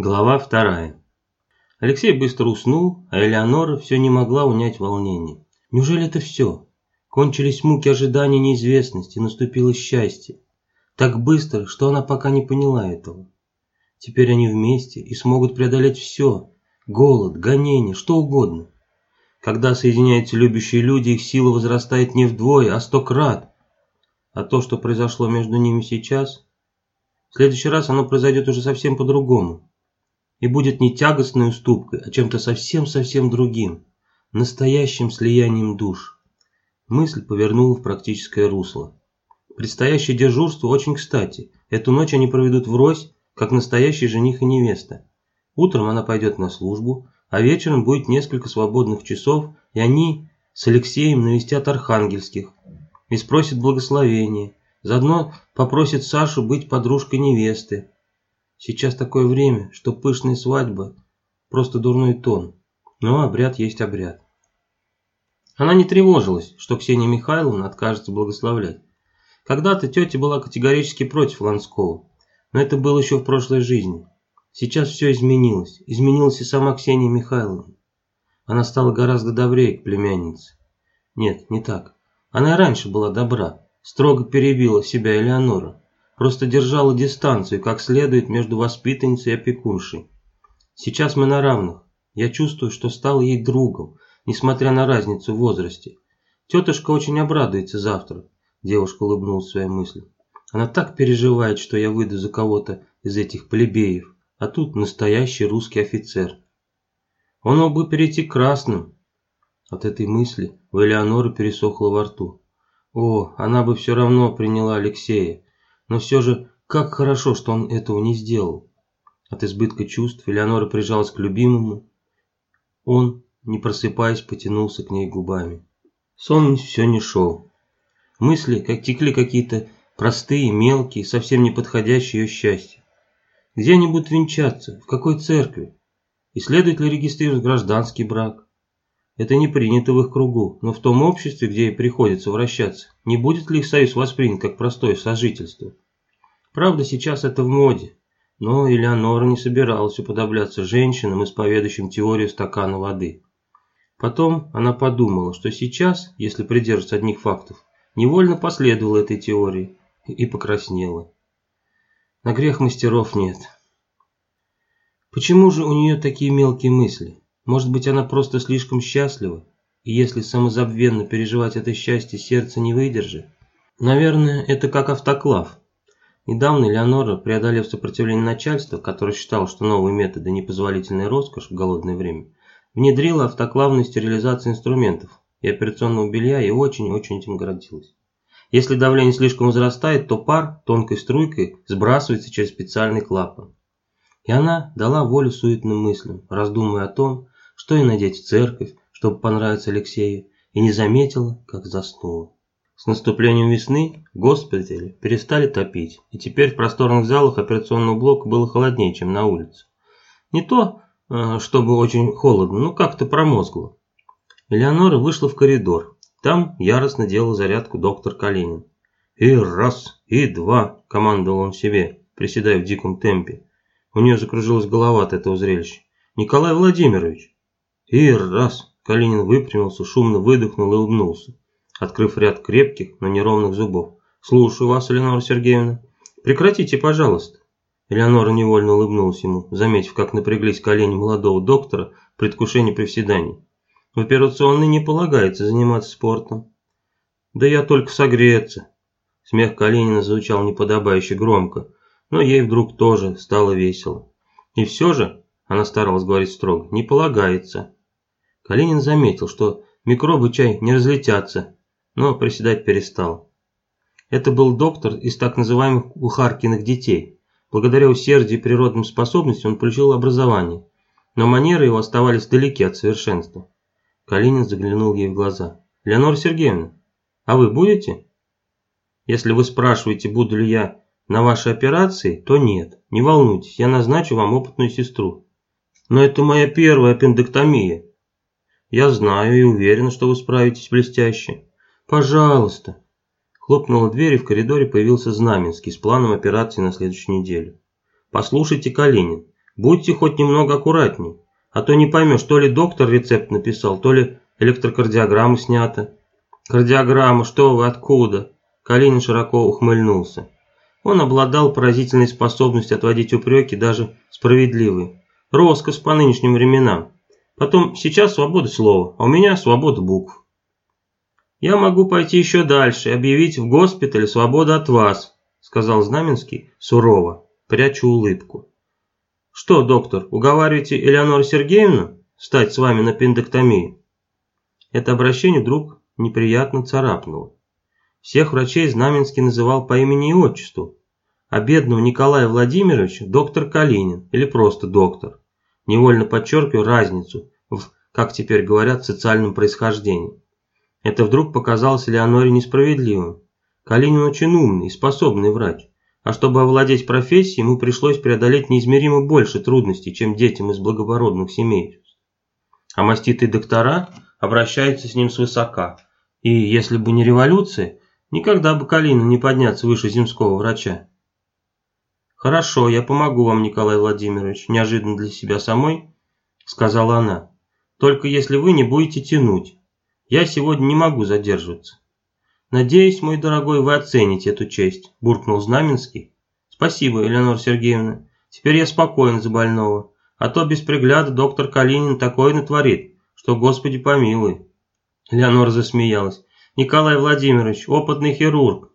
Глава вторая. Алексей быстро уснул, а Элеонора все не могла унять волнение. Неужели это все? Кончились муки ожидания неизвестности, наступило счастье. Так быстро, что она пока не поняла этого. Теперь они вместе и смогут преодолеть все. Голод, гонение, что угодно. Когда соединяются любящие люди, их сила возрастает не вдвое, а сто крат. А то, что произошло между ними сейчас, в следующий раз оно произойдет уже совсем по-другому. И будет не тягостной уступкой, а чем-то совсем-совсем другим, настоящим слиянием душ. Мысль повернула в практическое русло. Предстоящее дежурство очень кстати. Эту ночь они проведут врозь, как настоящий жених и невеста. Утром она пойдет на службу, а вечером будет несколько свободных часов, и они с Алексеем навестят архангельских и спросят благословения. Заодно попросит Сашу быть подружкой невесты. Сейчас такое время, что пышная свадьба – просто дурной тон. Но обряд есть обряд. Она не тревожилась, что Ксения Михайловна откажется благословлять. Когда-то тетя была категорически против Ланского, но это было еще в прошлой жизни. Сейчас все изменилось. Изменилась и сама Ксения Михайловна. Она стала гораздо добрее к племяннице. Нет, не так. Она раньше была добра. Строго перебила себя Элеонора. Просто держала дистанцию, как следует, между воспитанницей и опекуншей. Сейчас мы на равных. Я чувствую, что стал ей другом, несмотря на разницу в возрасте. Тетушка очень обрадуется завтра. Девушка улыбнулась своей мысли. Она так переживает, что я выйду за кого-то из этих плебеев а тут настоящий русский офицер. Он мог бы перейти к красным. От этой мысли у Элеоноры пересохло во рту. О, она бы все равно приняла Алексея, но все же как хорошо, что он этого не сделал. От избытка чувств Элеонора прижалась к любимому. Он, не просыпаясь, потянулся к ней губами. Сон все не шел. Мысли, как текли какие-то простые, мелкие, совсем не подходящие ее счастье. Где они будут венчаться? В какой церкви? И следует ли регистрировать гражданский брак? Это не принято в их кругу, но в том обществе, где ей приходится вращаться, не будет ли их союз воспринят как простое сожительство? Правда, сейчас это в моде, но Элеонора не собиралась уподобляться женщинам, исповедующим теорию стакана воды. Потом она подумала, что сейчас, если придерживаться одних фактов, невольно последовала этой теории и покраснела. На грех мастеров нет. Почему же у нее такие мелкие мысли? Может быть, она просто слишком счастлива? И если самозабвенно переживать это счастье, сердце не выдержит? Наверное, это как автоклав. Недавно Леонора, преодолев сопротивление начальства, которое считало, что новые методы – непозволительная роскошь в голодное время, внедрила автоклавную стерилизацию инструментов и операционного белья и очень-очень этим гордилась. Если давление слишком возрастает, то пар тонкой струйкой сбрасывается через специальный клапан. И она дала волю суетным мыслям, раздумывая о том, что ей надеть в церковь, чтобы понравиться Алексею, и не заметила, как заснула. С наступлением весны госпитали перестали топить, и теперь в просторных залах операционного блока было холоднее, чем на улице. Не то, э, чтобы очень холодно, но как-то промозгло. Элеонора вышла в коридор, там яростно делал зарядку доктор Калинин. «И раз, и два!» – командовал он себе, приседая в диком темпе. У нее закружилась голова от этого зрелища. «Николай Владимирович!» «И раз!» – Калинин выпрямился, шумно выдохнул и улыбнулся, открыв ряд крепких, но неровных зубов. «Слушаю вас, Элеонора Сергеевна. Прекратите, пожалуйста!» Элеонора невольно улыбнулась ему, заметив, как напряглись колени молодого доктора в предвкушении приседаний. В операционной не полагается заниматься спортом. Да я только согреться. Смех Калинина звучал неподобающе громко, но ей вдруг тоже стало весело. И все же, она старалась говорить строго, не полагается. Калинин заметил, что микробы чай не разлетятся, но приседать перестал. Это был доктор из так называемых Ухаркиных детей. Благодаря усердию и природным способностям он получил образование, но манеры его оставались далеки от совершенства. Калинин заглянул ей в глаза. «Леонора Сергеевна, а вы будете?» «Если вы спрашиваете, буду ли я на вашей операции, то нет. Не волнуйтесь, я назначу вам опытную сестру. Но это моя первая аппендэктомия. Я знаю и уверен, что вы справитесь блестяще. Пожалуйста!» Хлопнула дверь, и в коридоре появился Знаменский с планом операции на следующую неделю. «Послушайте, Калинин, Будьте хоть немного аккуратней, а то не поймешь, то ли доктор рецепт написал, то ли электрокардиограмма снята. Кардиограмма, что вы, откуда? Калинин широко ухмыльнулся. Он обладал поразительной способностью отводить упреки, даже справедливые. Роскошь по нынешним временам. Потом, сейчас свобода слова, а у меня свобода букв. «Я могу пойти еще дальше и объявить в госпитале свободу от вас», сказал Знаменский сурово, пряча улыбку. «Что, доктор, уговариваете Элеонору Сергеевну стать с вами на пендоктомию?» Это обращение вдруг неприятно царапнуло. Всех врачей Знаменский называл по имени и отчеству, а бедного Николая Владимировича доктор Калинин или просто доктор, невольно подчеркивая разницу в, как теперь говорят, социальном происхождении. Это вдруг показалось Леоноре несправедливым. Калинин очень умный и способный врач, а чтобы овладеть профессией, ему пришлось преодолеть неизмеримо больше трудностей, чем детям из благородных семей. А маститые доктора обращаются с ним свысока, и если бы не революция, никогда бы Калину не подняться выше земского врача. «Хорошо, я помогу вам, Николай Владимирович», неожиданно для себя самой, сказала она. «Только если вы не будете тянуть. Я сегодня не могу задерживаться. Надеюсь, мой дорогой, вы оцените эту честь, буркнул Знаменский. Спасибо, Элеонора Сергеевна. Теперь я спокоен за больного. А то без пригляда доктор Калинин такое натворит, что Господи помилуй. Леонора засмеялась. Николай Владимирович, опытный хирург.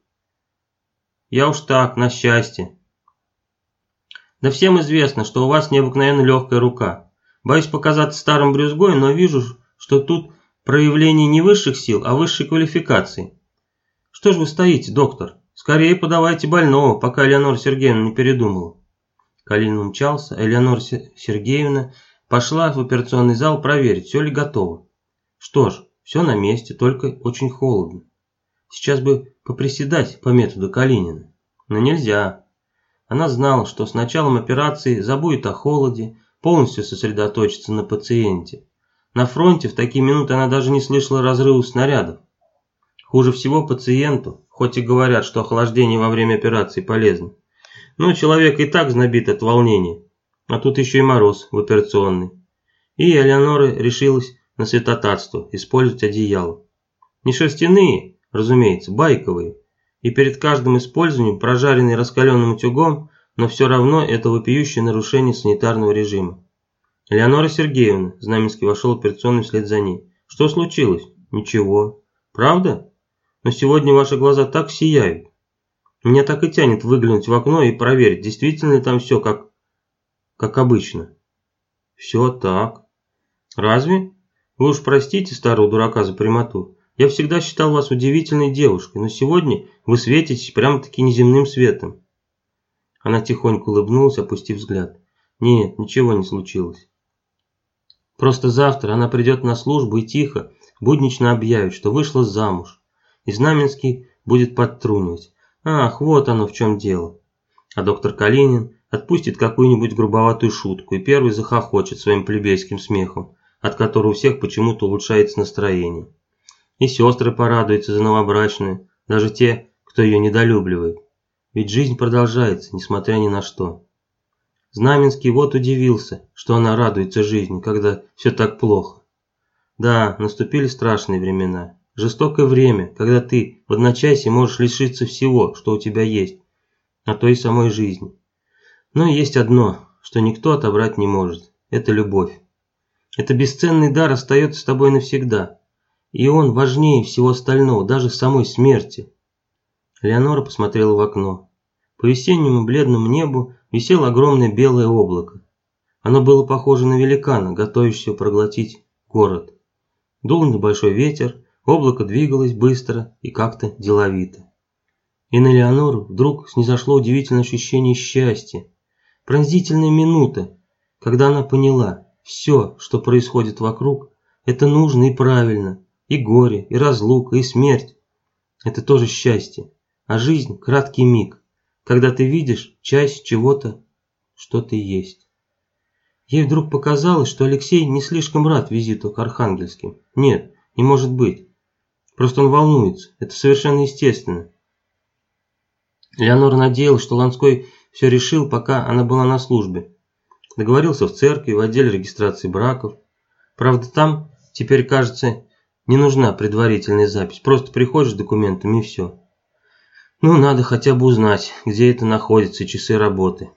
Я уж так, на счастье. Да всем известно, что у вас необыкновенно легкая рука. Боюсь показаться старым брюзгой, но вижу, что тут проявление не высших сил, а высшей квалификации. Что же вы стоите, доктор? Скорее подавайте больного, пока Элеонора Сергеевна не передумала. Калинин умчался, Элеонора Сергеевна пошла в операционный зал проверить, все ли готово. Что ж, все на месте, только очень холодно. Сейчас бы поприседать по методу Калинина. Но нельзя. Она знала, что с началом операции забудет о холоде, полностью сосредоточится на пациенте. На фронте в такие минуты она даже не слышала разрывов снарядов. Хуже всего пациенту, хоть и говорят, что охлаждение во время операции полезно. Но человек и так знобит от волнения, а тут еще и мороз в операционной. И Элеонора решилась на святотатство, использовать одеяло. Не шерстяные, разумеется, байковые, и перед каждым использованием прожаренные раскаленным утюгом, но все равно это вопиющее нарушение санитарного режима. «Леонора Сергеевна», Знаменский вошел в операционную вслед за ней. «Что случилось?» «Ничего». «Правда? Но сегодня ваши глаза так сияют. Меня так и тянет выглянуть в окно и проверить, действительно ли там все как... как обычно». «Все так». «Разве? Вы уж простите старого дурака за прямоту. Я всегда считал вас удивительной девушкой, но сегодня вы светитесь прямо-таки неземным светом». Она тихонько улыбнулась, опустив взгляд. «Нет, ничего не случилось. Просто завтра она придет на службу и тихо, буднично объявит, что вышла замуж. И Знаменский будет подтрунивать. Ах, вот оно в чем дело. А доктор Калинин отпустит какую-нибудь грубоватую шутку и первый захохочет своим плебейским смехом, от которого у всех почему-то улучшается настроение. И сестры порадуются за новобрачную, даже те, кто ее недолюбливает. Ведь жизнь продолжается, несмотря ни на что. Знаменский вот удивился, что она радуется жизни, когда все так плохо. Да, наступили страшные времена. Жестокое время, когда ты в одночасье можешь лишиться всего, что у тебя есть, а то и самой жизни. Но есть одно, что никто отобрать не может. Это любовь. Это бесценный дар остается с тобой навсегда. И он важнее всего остального, даже самой смерти. Леонора посмотрела в окно. По весеннему бледному небу висело огромное белое облако. Оно было похоже на великана, готовящегося проглотить город. Дул небольшой ветер, облако двигалось быстро и как-то деловито. И на Леонору вдруг снизошло удивительное ощущение счастья. Пронзительная минута, когда она поняла, все, что происходит вокруг, это нужно и правильно. И горе, и разлука, и смерть. Это тоже счастье. А жизнь – краткий миг когда ты видишь часть чего-то, что ты есть. Ей вдруг показалось, что Алексей не слишком рад визиту к Архангельским. Нет, не может быть. Просто он волнуется. Это совершенно естественно. Леонора надеялась, что Ланской все решил, пока она была на службе. Договорился в церкви, в отделе регистрации браков. Правда, там теперь, кажется, не нужна предварительная запись. Просто приходишь с документами и все. Ну, надо хотя бы узнать, где это находится, часы работы.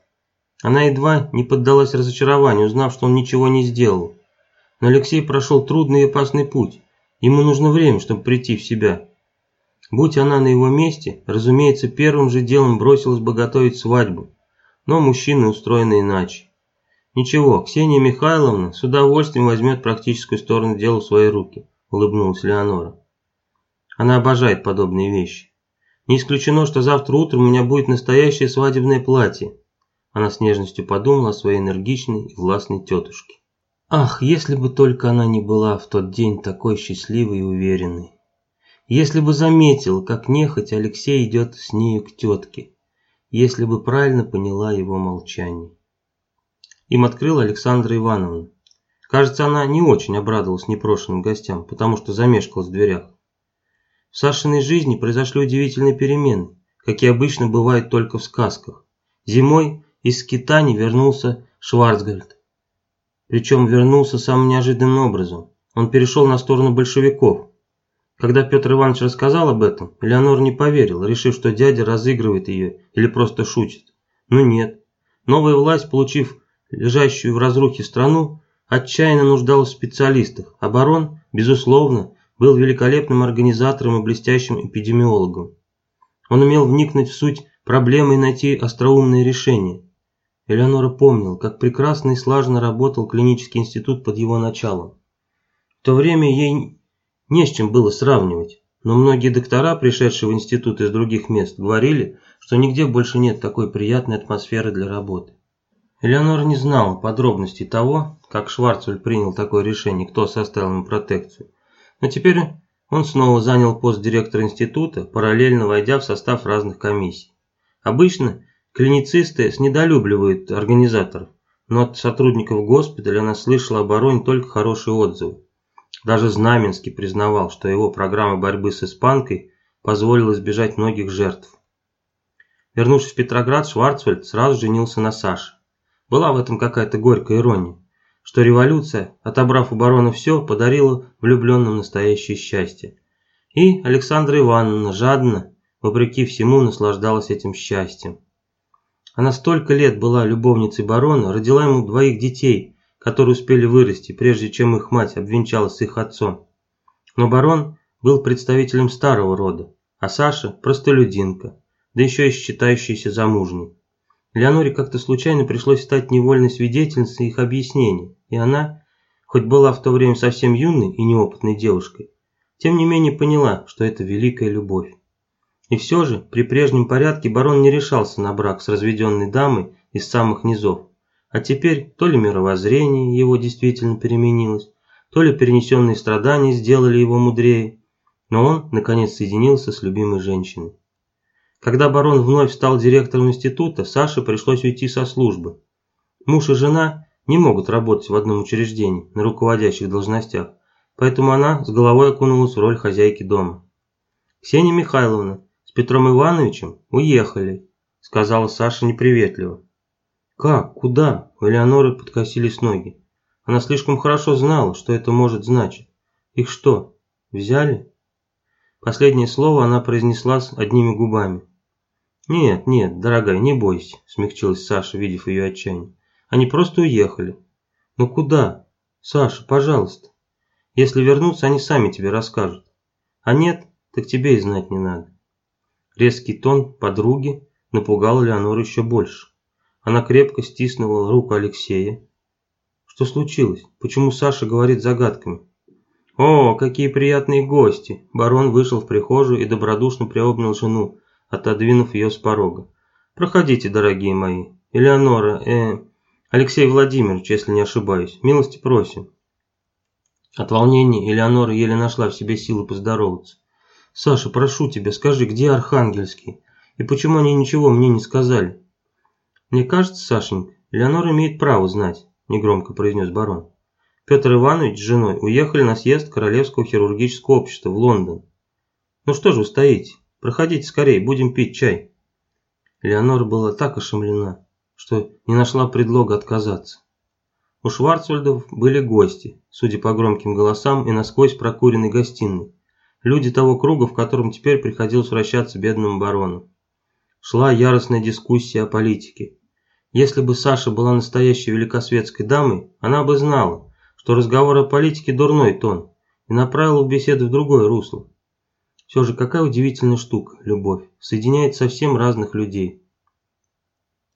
Она едва не поддалась разочарованию, узнав, что он ничего не сделал. Но Алексей прошел трудный и опасный путь. Ему нужно время, чтобы прийти в себя. Будь она на его месте, разумеется, первым же делом бросилась бы готовить свадьбу. Но мужчины устроены иначе. Ничего, Ксения Михайловна с удовольствием возьмет практическую сторону дела в свои руки, улыбнулась Леонора. Она обожает подобные вещи. Не исключено, что завтра утром у меня будет настоящее свадебное платье. Она с нежностью подумала о своей энергичной и властной тетушке. Ах, если бы только она не была в тот день такой счастливой и уверенной. Если бы заметил, как нехоть Алексей идет с нею к тетке. Если бы правильно поняла его молчание. Им открыла Александра Ивановна. Кажется, она не очень обрадовалась непрошенным гостям, потому что замешкалась в дверях. В Сашиной жизни произошли удивительные перемены, какие обычно бывают только в сказках. Зимой из скитаний вернулся Шварцгальд. Причем вернулся самым неожиданным образом. Он перешел на сторону большевиков. Когда Петр Иванович рассказал об этом, Леонор не поверила, решив, что дядя разыгрывает ее или просто шутит. Но нет. Новая власть, получив лежащую в разрухе страну, отчаянно нуждалась в специалистах, барон, безусловно, был великолепным организатором и блестящим эпидемиологом. Он умел вникнуть в суть проблемы и найти остроумные решения. Элеонора помнила, как прекрасно и слаженно работал клинический институт под его началом. В то время ей не с чем было сравнивать, но многие доктора, пришедшие в институт из других мест, говорили, что нигде больше нет такой приятной атмосферы для работы. Элеонора не знала подробностей того, как Шварцвальд принял такое решение, кто составил ему протекцию. Но теперь он снова занял пост директора института, параллельно войдя в состав разных комиссий. Обычно клиницисты недолюбливают организаторов, но от сотрудников госпиталя она слышала о бароне только хорошие отзывы. Даже Знаменский признавал, что его программа борьбы с испанкой позволила избежать многих жертв. Вернувшись в Петроград, Шварцвальд сразу женился на Саше. Была в этом какая-то горькая ирония что революция, отобрав у барона все, подарила влюбленным настоящее счастье. И Александра Ивановна жадно, вопреки всему, наслаждалась этим счастьем. Она столько лет была любовницей барона, родила ему двоих детей, которые успели вырасти, прежде чем их мать обвенчалась с их отцом. Но барон был представителем старого рода, а Саша – простолюдинка, да еще и считающаяся замужней. Леоноре как-то случайно пришлось стать невольной свидетельницей их объяснений, и она, хоть была в то время совсем юной и неопытной девушкой, тем не менее поняла, что это великая любовь. И все же, при прежнем порядке барон не решался на брак с разведенной дамой из самых низов. А теперь то ли мировоззрение его действительно переменилось, то ли перенесенные страдания сделали его мудрее, но он, наконец, соединился с любимой женщиной. Когда барон вновь стал директором института, Саше пришлось уйти со службы. Муж и жена не могут работать в одном учреждении на руководящих должностях, поэтому она с головой окунулась в роль хозяйки дома. «Ксения Михайловна с Петром Ивановичем уехали», сказала Саша неприветливо. «Как? Куда?» У Элеоноры подкосились ноги. Она слишком хорошо знала, что это может значить. «Их что, взяли?» Последнее слово она произнесла с одними губами. «Нет, нет, дорогая, не бойся», – смягчилась Саша, видев ее отчаяние. «Они просто уехали». «Ну куда? Саша, пожалуйста. Если вернутся, они сами тебе расскажут. А нет, так тебе и знать не надо». Резкий тон подруги напугал Леонору еще больше. Она крепко стиснула руку Алексея. «Что случилось? Почему Саша говорит загадками?» «О, какие приятные гости!» Барон вышел в прихожую и добродушно приобнял жену, отодвинув ее с порога. «Проходите, дорогие мои. Элеонора, э, Алексей Владимирович, если не ошибаюсь, милости просим». От волнения Элеонора еле нашла в себе силы поздороваться. «Саша, прошу тебя, скажи, где Архангельский? И почему они ничего мне не сказали?» «Мне кажется, Сашенька, Элеонора имеет право знать», – негромко произнес барон. Петр Иванович с женой уехали на съезд Королевского хирургического общества в Лондон. «Ну что же вы стоите? Проходите скорее, будем пить чай». Леонора была так ошеломлена, что не нашла предлога отказаться. У Шварцвальдов были гости, судя по громким голосам и насквозь прокуренной гостиной. Люди того круга, в котором теперь приходилось вращаться бедному барону. Шла яростная дискуссия о политике. Если бы Саша была настоящей великосветской дамой, она бы знала, что разговор о политике дурной тон, и направила беседу в другое русло. Все же какая удивительная штука, любовь, соединяет совсем разных людей.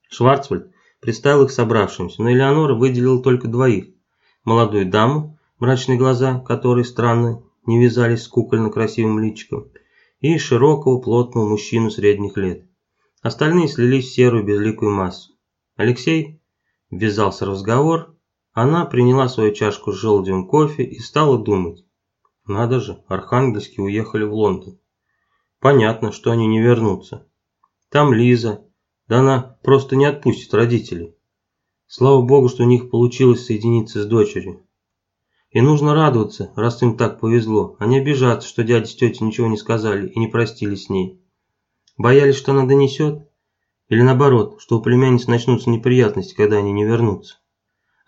Шварцвальд представил их собравшимся, но Элеонора выделила только двоих. Молодую даму, мрачные глаза, которые странно не вязались с кукольно-красивым личиком, и широкого плотного мужчину средних лет. Остальные слились в серую безликую массу. Алексей ввязался в разговор, она приняла свою чашку с желудевым кофе и стала думать. Надо же, архангельские уехали в Лондон. Понятно, что они не вернутся. Там Лиза, да она просто не отпустит родителей. Слава богу, что у них получилось соединиться с дочерью. И нужно радоваться, раз им так повезло, а не обижаться, что дядя с тетей ничего не сказали и не простили с ней. Боялись, что она донесет? Или наоборот, что у племянниц начнутся неприятности, когда они не вернутся.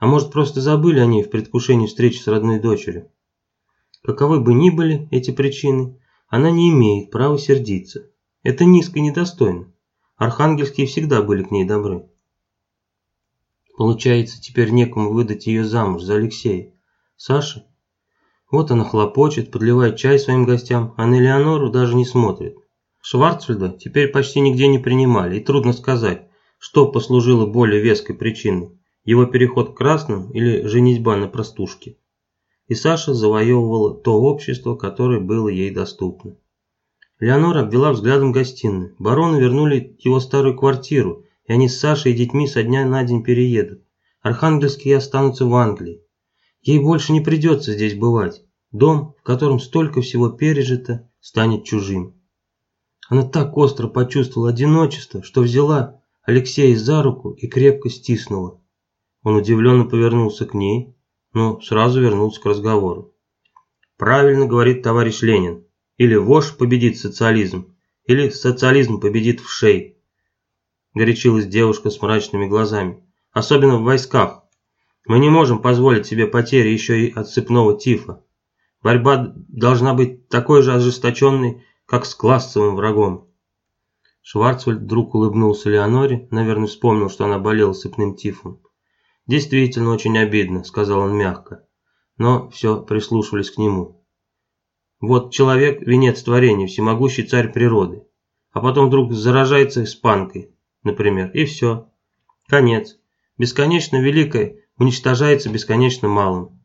А может, просто забыли о ней в предвкушении встречи с родной дочерью. Каковы бы ни были эти причины, она не имеет права сердиться. Это низко и недостойно. Архангельские всегда были к ней добры. Получается, теперь некому выдать ее замуж за Алексея. Саша? Вот она хлопочет, подливает чай своим гостям, а на Элеонору даже не смотрит. Шварцвальда теперь почти нигде не принимали, и трудно сказать, что послужило более веской причиной – его переход к красным или женитьба на простушке. И Саша завоевывала то общество, которое было ей доступно. Леонора обвела взглядом гостиную. Барону вернули его старую квартиру, и они с Сашей и детьми со дня на день переедут. Архангельские останутся в Англии. Ей больше не придется здесь бывать. Дом, в котором столько всего пережито, станет чужим. Она так остро почувствовала одиночество, что взяла Алексея за руку и крепко стиснула. Он удивленно повернулся к ней, но сразу вернулся к разговору. Правильно говорит товарищ Ленин. Или вождь победит социализм, или социализм победит в шей. Горячилась девушка с мрачными глазами. Особенно в войсках. Мы не можем позволить себе потери еще и от цепного тифа. Борьба должна быть такой же ожесточенной, как с классовым врагом. Шварцвальд вдруг улыбнулся Леоноре, наверное, вспомнил, что она болела сыпным тифом. «Действительно очень обидно», — сказал он мягко, но все прислушивались к нему. «Вот человек — венец творения, всемогущий царь природы, а потом вдруг заражается испанкой, например, и все. Конец. Бесконечно великое уничтожается бесконечно малым».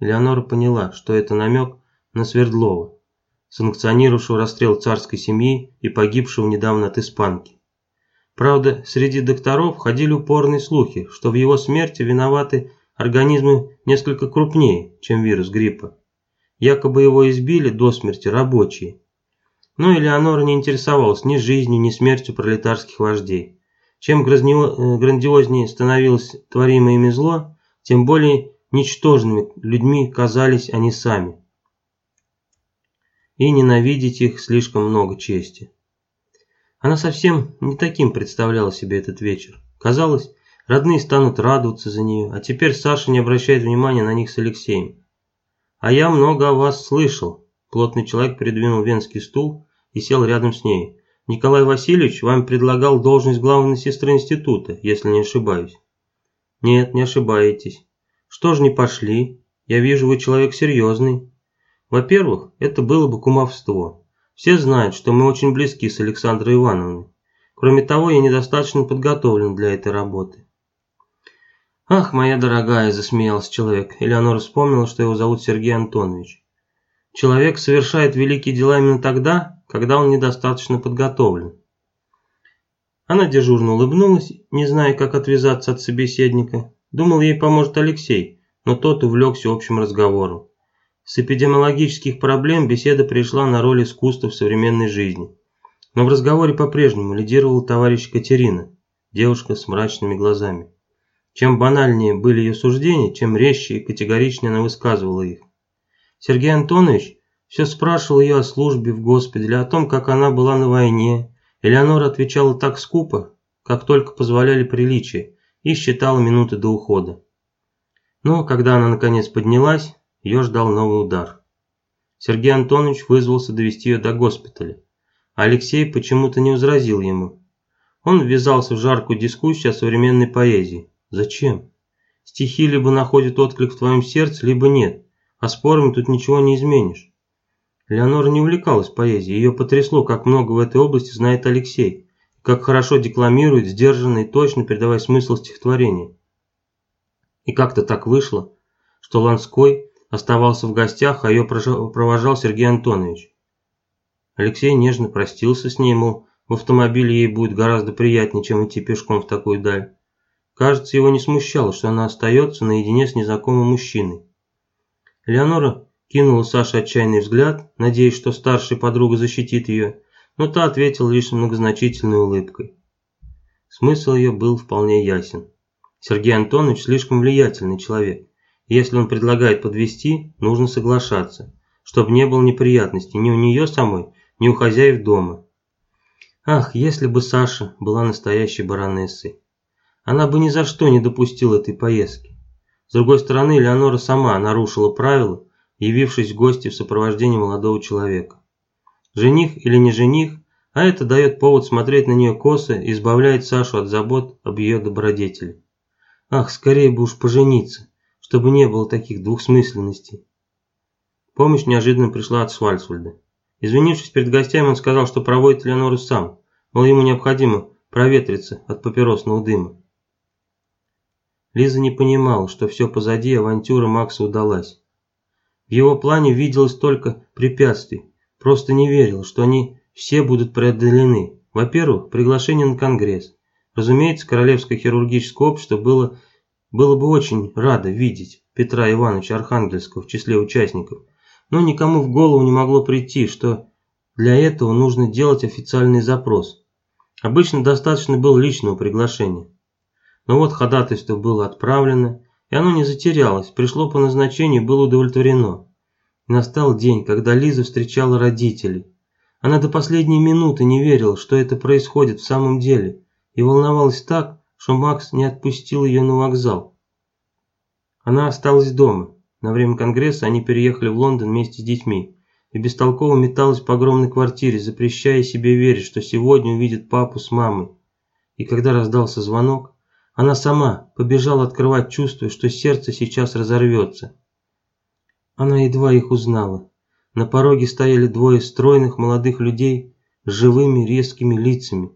Леонора поняла, что это намек на Свердлова санкционировавшего расстрел царской семьи и погибшего недавно от испанки. Правда, среди докторов ходили упорные слухи, что в его смерти виноваты организмы несколько крупнее, чем вирус гриппа. Якобы его избили до смерти рабочие. Но Элеонора не интересовалась ни жизнью, ни смертью пролетарских вождей. Чем э, грандиознее становилось творимое ими зло, тем более ничтожными людьми казались они сами и ненавидеть их слишком много чести. Она совсем не таким представляла себе этот вечер. Казалось, родные станут радоваться за нее, а теперь Саша не обращает внимания на них с Алексеем. «А я много о вас слышал», – плотный человек придвинул венский стул и сел рядом с ней. «Николай Васильевич вам предлагал должность главной сестры института, если не ошибаюсь». «Нет, не ошибаетесь. Что ж не пошли? Я вижу, вы человек серьезный». Во-первых, это было бы кумовство. Все знают, что мы очень близки с Александрой Ивановной. Кроме того, я недостаточно подготовлен для этой работы. «Ах, моя дорогая!» – засмеялся человек. Элеонора вспомнила, что его зовут Сергей Антонович. «Человек совершает великие дела именно тогда, когда он недостаточно подготовлен». Она дежурно улыбнулась, не зная, как отвязаться от собеседника. Думал, ей поможет Алексей, но тот увлекся общим разговором. С эпидемиологических проблем беседа пришла на роль искусства в современной жизни. Но в разговоре по-прежнему лидировала товарищ Катерина, девушка с мрачными глазами. Чем банальнее были ее суждения, чем резче и категоричнее она высказывала их. Сергей Антонович все спрашивал ее о службе в госпитале, о том, как она была на войне. Элеонора отвечала так скупо, как только позволяли приличия, и считала минуты до ухода. Но когда она наконец поднялась, ее ждал новый удар. Сергей Антонович вызвался довести ее до госпиталя. Алексей почему-то не возразил ему. Он ввязался в жаркую дискуссию о современной поэзии. Зачем? Стихи либо находят отклик в твоем сердце, либо нет, а спорами тут ничего не изменишь. Леонора не увлекалась поэзией, ее потрясло, как много в этой области знает Алексей, как хорошо декламирует, сдержанно и точно передавая смысл стихотворения. И как-то так вышло, что Ланской оставался в гостях, а ее провожал Сергей Антонович. Алексей нежно простился с ней, мол, в автомобиле ей будет гораздо приятнее, чем идти пешком в такую даль. Кажется, его не смущало, что она остается наедине с незнакомым мужчиной. Леонора кинула Саше отчаянный взгляд, надеясь, что старшая подруга защитит ее, но та ответила лишь многозначительной улыбкой. Смысл ее был вполне ясен. Сергей Антонович слишком влиятельный человек. Если он предлагает подвести, нужно соглашаться, чтобы не было неприятностей ни у нее самой, ни у хозяев дома. Ах, если бы Саша была настоящей баронессой. Она бы ни за что не допустила этой поездки. С другой стороны, Леонора сама нарушила правила, явившись в гости в сопровождении молодого человека. Жених или не жених, а это дает повод смотреть на нее косо и избавляет Сашу от забот об ее добродетели. Ах, скорее бы уж пожениться, чтобы не было таких двухсмысленностей. Помощь неожиданно пришла от Швальцвальда. Извинившись перед гостями, он сказал, что проводит Леонору сам, мол, ему необходимо проветриться от папиросного дыма. Лиза не понимала, что все позади, авантюра Макса удалась. В его плане виделось только препятствий, просто не верил, что они все будут преодолены. Во-первых, приглашение на конгресс. Разумеется, Королевское хирургическое общество было, было бы очень радо видеть Петра Ивановича Архангельского в числе участников, но никому в голову не могло прийти, что для этого нужно делать официальный запрос. Обычно достаточно было личного приглашения. Но вот ходатайство было отправлено, и оно не затерялось, пришло по назначению и было удовлетворено. Настал день, когда Лиза встречала родителей. Она до последней минуты не верила, что это происходит в самом деле, и волновалась так, что Макс не отпустил ее на вокзал. Она осталась дома. На время конгресса они переехали в Лондон вместе с детьми и бестолково металась по огромной квартире, запрещая себе верить, что сегодня увидит папу с мамой. И когда раздался звонок, она сама побежала открывать, чувствуя, что сердце сейчас разорвется. Она едва их узнала. На пороге стояли двое стройных молодых людей с живыми резкими лицами.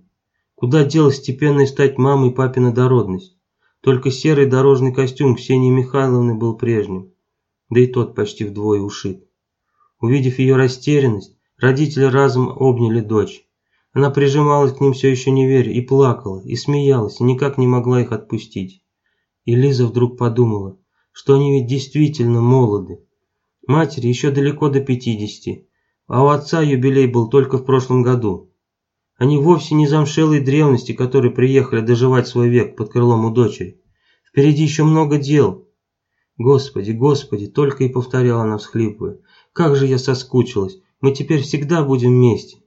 Куда делась степенная стать мамой папина дородность? Только серый дорожный костюм Ксении Михайловны был прежним, да и тот почти вдвое ушит. Увидев ее растерянность, родители разом обняли дочь. Она прижималась к ним все еще не веря, и плакала, и смеялась, и никак не могла их отпустить. И Лиза вдруг подумала, что они ведь действительно молоды. Матери еще далеко до пятидесяти, а у отца юбилей был только в прошлом году. Они вовсе не замшелые древности, которые приехали доживать свой век под крылом у дочери. Впереди еще много дел. Господи, Господи, только и повторяла она всхлипывая. Как же я соскучилась, мы теперь всегда будем вместе.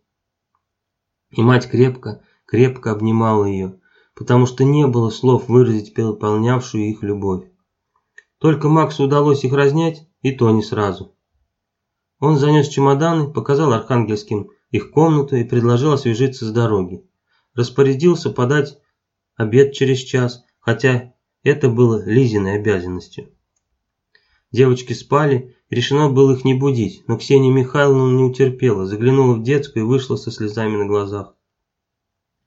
И мать крепко, крепко обнимала ее, потому что не было слов выразить переполнявшую их любовь. Только Максу удалось их разнять, и то не сразу. Он занес чемоданы, показал архангельским их комнату и предложил освежиться с дороги. Распорядился подать обед через час, хотя это было Лизиной обязанностью. Девочки спали, решено было их не будить, но Ксения Михайловна не утерпела, заглянула в детскую и вышла со слезами на глазах.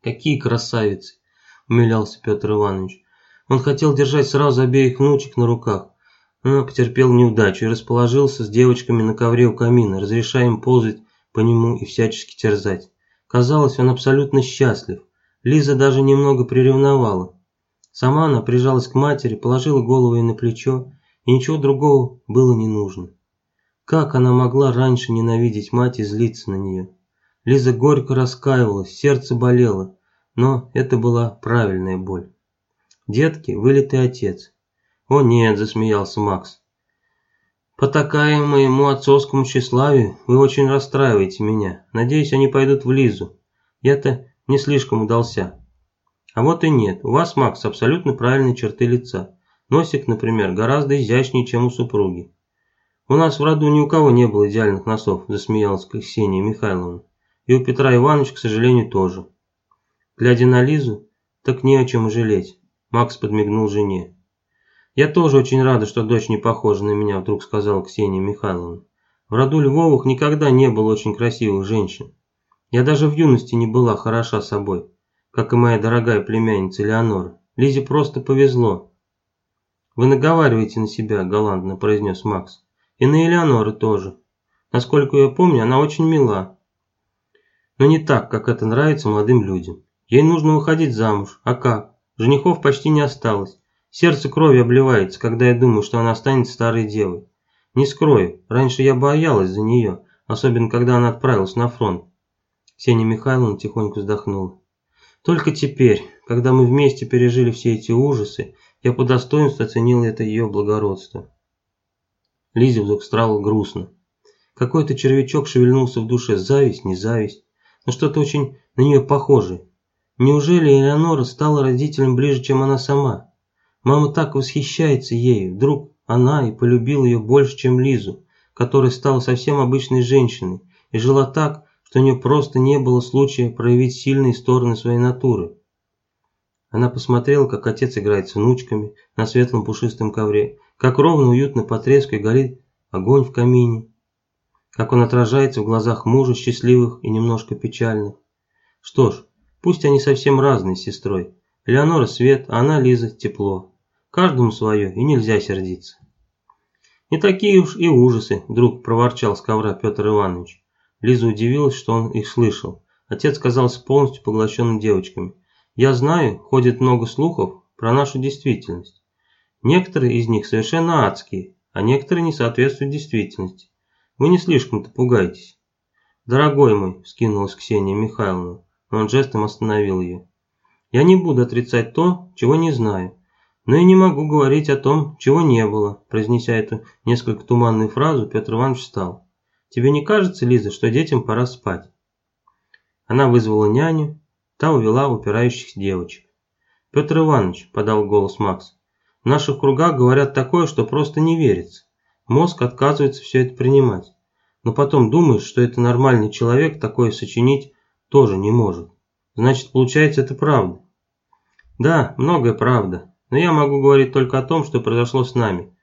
«Какие красавицы!» – умилялся Петр Иванович. Он хотел держать сразу обеих внучек на руках, но потерпел неудачу и расположился с девочками на ковре у камина, разрешая им ползать по нему и всячески терзать. Казалось, он абсолютно счастлив. Лиза даже немного приревновала. Сама она прижалась к матери, положила голову ей на плечо и ничего другого было не нужно. Как она могла раньше ненавидеть мать и злиться на нее? Лиза горько раскаивалась, сердце болело, но это была правильная боль. Детки, вылитый отец. «О нет», – засмеялся Макс. «Потакая моему отцовскому тщеславию, вы очень расстраиваете меня. Надеюсь, они пойдут в Лизу. Я-то не слишком удался». «А вот и нет. У вас, Макс, абсолютно правильные черты лица. Носик, например, гораздо изящнее, чем у супруги. «У нас в роду ни у кого не было идеальных носов», – засмеялась Ксения Михайловна. «И у Петра Ивановича, к сожалению, тоже». Глядя на Лизу, так не о чем жалеть. Макс подмигнул жене. «Я тоже очень рада, что дочь не похожа на меня», – вдруг сказала Ксения Михайловна. «В роду Львовых никогда не было очень красивых женщин. Я даже в юности не была хороша собой, как и моя дорогая племянница Леонора. Лизе просто повезло». «Вы наговариваете на себя», – галантно произнес Макс. «И на Элеонору тоже. Насколько я помню, она очень мила. Но не так, как это нравится молодым людям. Ей нужно выходить замуж. А как? Женихов почти не осталось. Сердце крови обливается, когда я думаю, что она станет старой девой. Не скрою, раньше я боялась за нее, особенно когда она отправилась на фронт. Ксения Михайловна тихонько вздохнула. Только теперь, когда мы вместе пережили все эти ужасы, я по достоинству оценил это ее благородство. Лизе вдруг стало грустно. Какой-то червячок шевельнулся в душе, зависть, не зависть, но что-то очень на нее похожее. Неужели Элеонора стала родителем ближе, чем она сама? Мама так восхищается ею, вдруг она и полюбила ее больше, чем Лизу, которая стала совсем обычной женщиной и жила так, что у нее просто не было случая проявить сильные стороны своей натуры. Она посмотрела, как отец играет с внучками на светлом пушистом ковре, как ровно уютно по треску и горит огонь в камине, как он отражается в глазах мужа счастливых и немножко печальных. Что ж, Пусть они совсем разные с сестрой. Леонора свет, а она Лиза тепло. Каждому свое, и нельзя сердиться. Не такие уж и ужасы, вдруг проворчал с ковра Петр Иванович. Лиза удивилась, что он их слышал. Отец казался полностью поглощенным девочками. Я знаю, ходит много слухов про нашу действительность. Некоторые из них совершенно адские, а некоторые не соответствуют действительности. Вы не слишком-то пугайтесь. Дорогой мой, скинулась Ксения Михайловна, но он жестом остановил ее. «Я не буду отрицать то, чего не знаю, но и не могу говорить о том, чего не было», произнеся эту несколько туманную фразу, Петр Иванович встал. «Тебе не кажется, Лиза, что детям пора спать?» Она вызвала няню, та увела упирающихся девочек. «Петр Иванович», – подал голос Макс, – «в наших кругах говорят такое, что просто не верится. Мозг отказывается все это принимать. Но потом думаешь, что это нормальный человек такое сочинить тоже не может. Значит, получается, это правда. Да, многое правда, но я могу говорить только о том, что произошло с нами.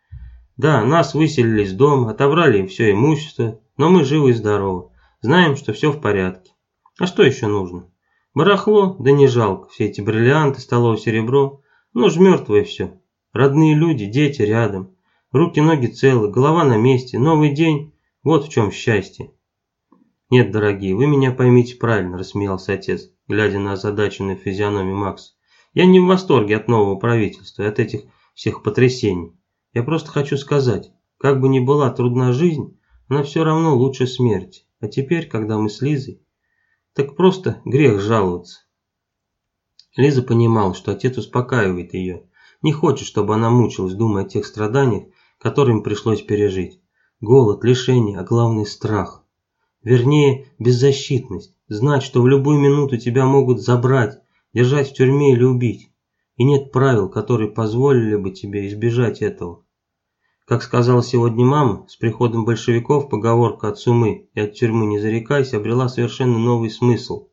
Да, нас выселили из дома, отобрали все имущество, но мы живы и здоровы. Знаем, что все в порядке. А что еще нужно? Барахло? Да не жалко. Все эти бриллианты, столовое серебро. Ну ж мертвое все. Родные люди, дети рядом. Руки-ноги целы, голова на месте, новый день. Вот в чем счастье. «Нет, дорогие, вы меня поймите правильно», – рассмеялся отец, глядя на озадаченную физиономию Макса. «Я не в восторге от нового правительства и от этих всех потрясений. Я просто хочу сказать, как бы ни была трудна жизнь, она все равно лучше смерти. А теперь, когда мы с Лизой, так просто грех жаловаться». Лиза понимала, что отец успокаивает ее, не хочет, чтобы она мучилась, думая о тех страданиях, которые им пришлось пережить. Голод, лишение, а главный страх. Вернее, беззащитность. Знать, что в любую минуту тебя могут забрать, держать в тюрьме или убить. И нет правил, которые позволили бы тебе избежать этого. Как сказала сегодня мама, с приходом большевиков поговорка «от сумы и от тюрьмы не зарекайся» обрела совершенно новый смысл.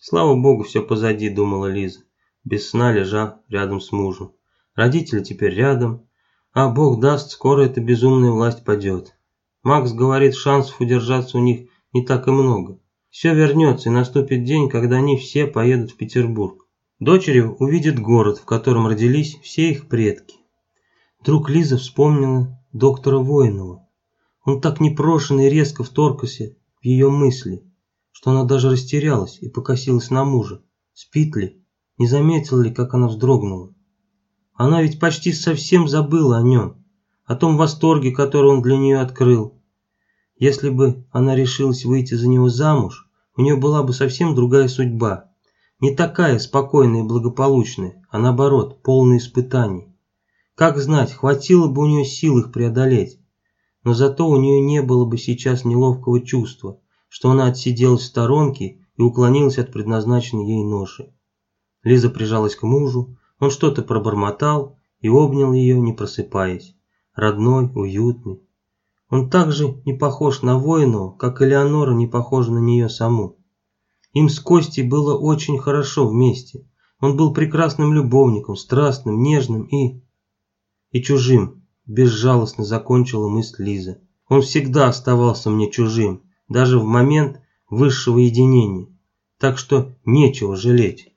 Слава богу, все позади, думала Лиза, без сна лежа рядом с мужем. Родители теперь рядом, а бог даст, скоро эта безумная власть падет. Макс говорит, шансов удержаться у них не так и много. Все вернется, и наступит день, когда они все поедут в Петербург. Дочери увидят город, в котором родились все их предки. Вдруг Лиза вспомнила доктора Воинова. Он так непрошенно и резко вторгся в ее мысли, что она даже растерялась и покосилась на мужа. Спит ли? Не заметила ли, как она вздрогнула? Она ведь почти совсем забыла о нем о том восторге, который он для нее открыл. Если бы она решилась выйти за него замуж, у нее была бы совсем другая судьба. Не такая спокойная и благополучная, а наоборот, полная испытаний. Как знать, хватило бы у нее сил их преодолеть. Но зато у нее не было бы сейчас неловкого чувства, что она отсиделась в сторонке и уклонилась от предназначенной ей ноши. Лиза прижалась к мужу, он что-то пробормотал, и обнял ее, не просыпаясь. Родной, уютный. Он так же не похож на воину, как Элеонора не похожа на нее саму. Им с Костей было очень хорошо вместе. Он был прекрасным любовником, страстным, нежным и... и чужим, безжалостно закончила мысль Лиза. Он всегда оставался мне чужим, даже в момент высшего единения. Так что нечего жалеть.